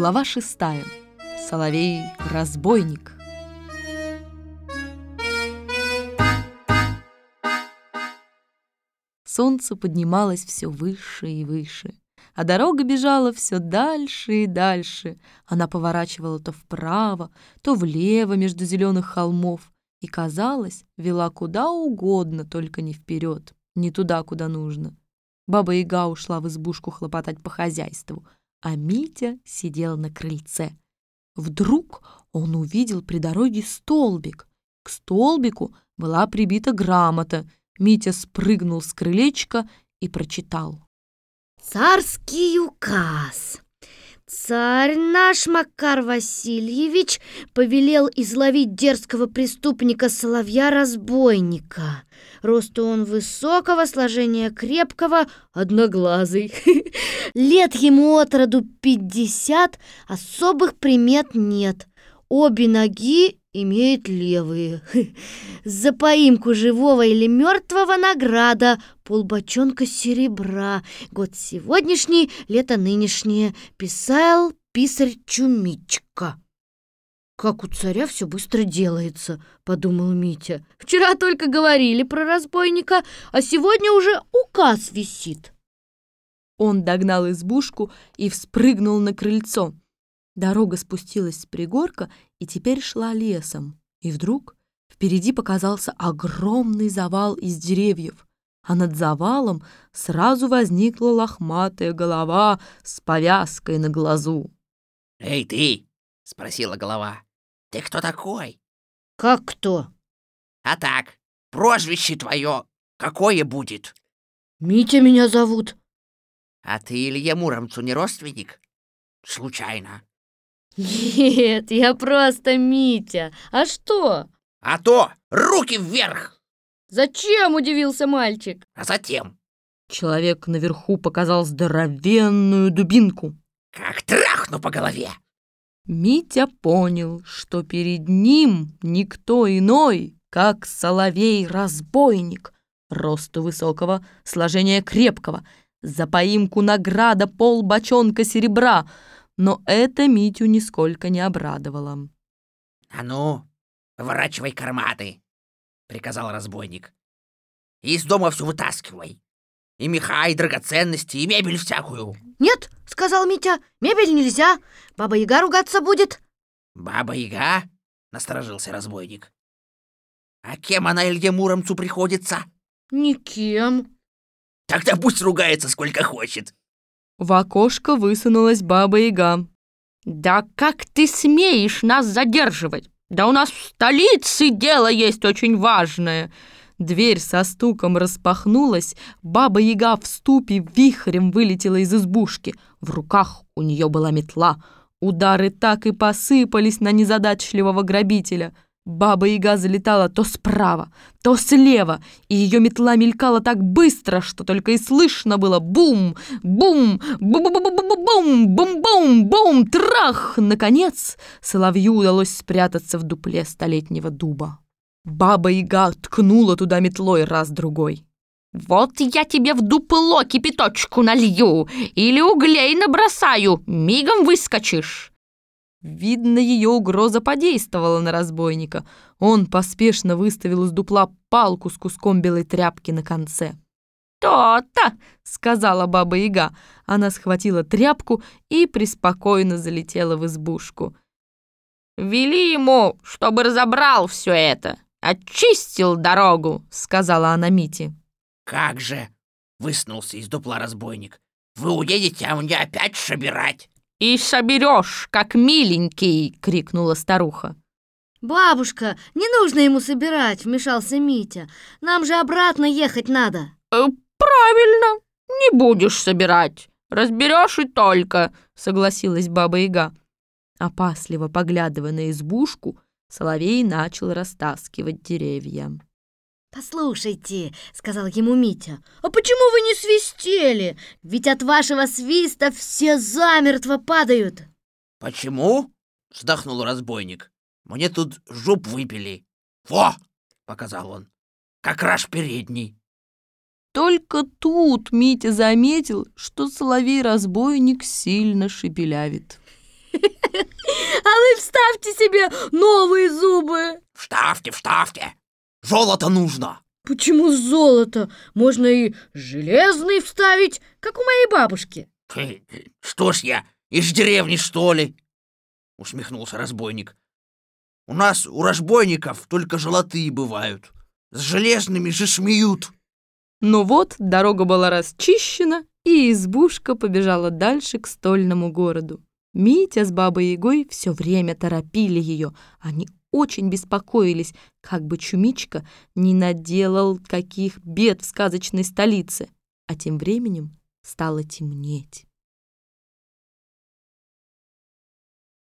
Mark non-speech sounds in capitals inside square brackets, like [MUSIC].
Глава шестая. Соловей-разбойник. Солнце поднималось все выше и выше, а дорога бежала все дальше и дальше. Она поворачивала то вправо, то влево между зеленых холмов и, казалось, вела куда угодно, только не вперед, не туда, куда нужно. Баба Яга ушла в избушку хлопотать по хозяйству, а Митя сидел на крыльце. Вдруг он увидел при дороге столбик. К столбику была прибита грамота. Митя спрыгнул с крылечка и прочитал. «Царский указ!» Царь наш Макар Васильевич повелел изловить дерзкого преступника Соловья-разбойника. Росту он высокого, сложения крепкого, одноглазый. [LAUGHS] Лет ему от роду пятьдесят, особых примет нет. Обе ноги имеет левые. [LAUGHS] За поимку живого или мертвого награда полбочонка серебра. Год сегодняшний, лето нынешнее. Писал писарь Чумичка. «Как у царя все быстро делается», — подумал Митя. «Вчера только говорили про разбойника, а сегодня уже указ висит». Он догнал избушку и вспрыгнул на крыльцо. Дорога спустилась с пригорка и теперь шла лесом. И вдруг впереди показался огромный завал из деревьев, а над завалом сразу возникла лохматая голова с повязкой на глазу. «Эй, ты!» — спросила голова. «Ты кто такой?» «Как кто?» «А так, прозвище твое какое будет?» «Митя меня зовут». «А ты Илье Муромцу не родственник?» «Случайно». Нет, я просто Митя. А что? А то руки вверх! Зачем, удивился мальчик? А затем? Человек наверху показал здоровенную дубинку. Как трахну по голове! Митя понял, что перед ним никто иной, как соловей-разбойник, росту высокого, сложения крепкого, за поимку награда пол бочонка серебра — но это Митю нисколько не обрадовало. «А ну, выворачивай карматы!» — приказал разбойник. «Из дома все вытаскивай! И меха, и драгоценности, и мебель всякую!» «Нет!» — сказал Митя. «Мебель нельзя! Баба-яга ругаться будет!» «Баба-яга?» — насторожился разбойник. «А кем она Илье Муромцу приходится?» «Никем». «Тогда пусть ругается сколько хочет!» В окошко высунулась баба-яга. «Да как ты смеешь нас задерживать? Да у нас в столице дело есть очень важное!» Дверь со стуком распахнулась, баба-яга в ступе вихрем вылетела из избушки. В руках у нее была метла. Удары так и посыпались на незадачливого грабителя — Баба-яга залетала то справа, то слева, и ее метла мелькала так быстро, что только и слышно было бум, бум, бум-бум-бум-бум, бум-бум-бум, трах! Наконец, соловью удалось спрятаться в дупле столетнего дуба. Баба-яга ткнула туда метлой раз-другой. «Вот я тебе в дупло кипяточку налью или углей набросаю, мигом выскочишь!» Видно, ее угроза подействовала на разбойника. Он поспешно выставил из дупла палку с куском белой тряпки на конце. «То-то!» — сказала баба-яга. Она схватила тряпку и преспокойно залетела в избушку. «Вели ему, чтобы разобрал все это, очистил дорогу», — сказала она Мите. «Как же!» — высунулся из дупла разбойник. «Вы уедете, а мне опять собирать!» «И соберешь, как миленький!» — крикнула старуха. «Бабушка, не нужно ему собирать!» — вмешался Митя. «Нам же обратно ехать надо!» э, «Правильно, не будешь собирать, разберешь и только!» — согласилась Баба-Яга. Опасливо поглядывая на избушку, Соловей начал растаскивать деревья. «Послушайте», — сказал ему Митя, — «а почему вы не свистели? Ведь от вашего свиста все замертво падают». «Почему?» — вздохнул разбойник. «Мне тут жуп выпили. Во!» — показал он. «Как раз передний». Только тут Митя заметил, что соловей-разбойник сильно шепелявит. [LAUGHS] А вы вставьте себе новые зубы. Вставьте, вставьте! Золото нужно! Почему золото? Можно и железный вставить, как у моей бабушки. Что ж я, из деревни, что ли? Усмехнулся разбойник. У нас, у разбойников, только золотые бывают. С железными же смеют. Но вот дорога была расчищена, и избушка побежала дальше к стольному городу. Митя с бабой Ягой все время торопили ее. Они очень беспокоились, как бы Чумичка не наделал каких бед в сказочной столице. А тем временем стало темнеть.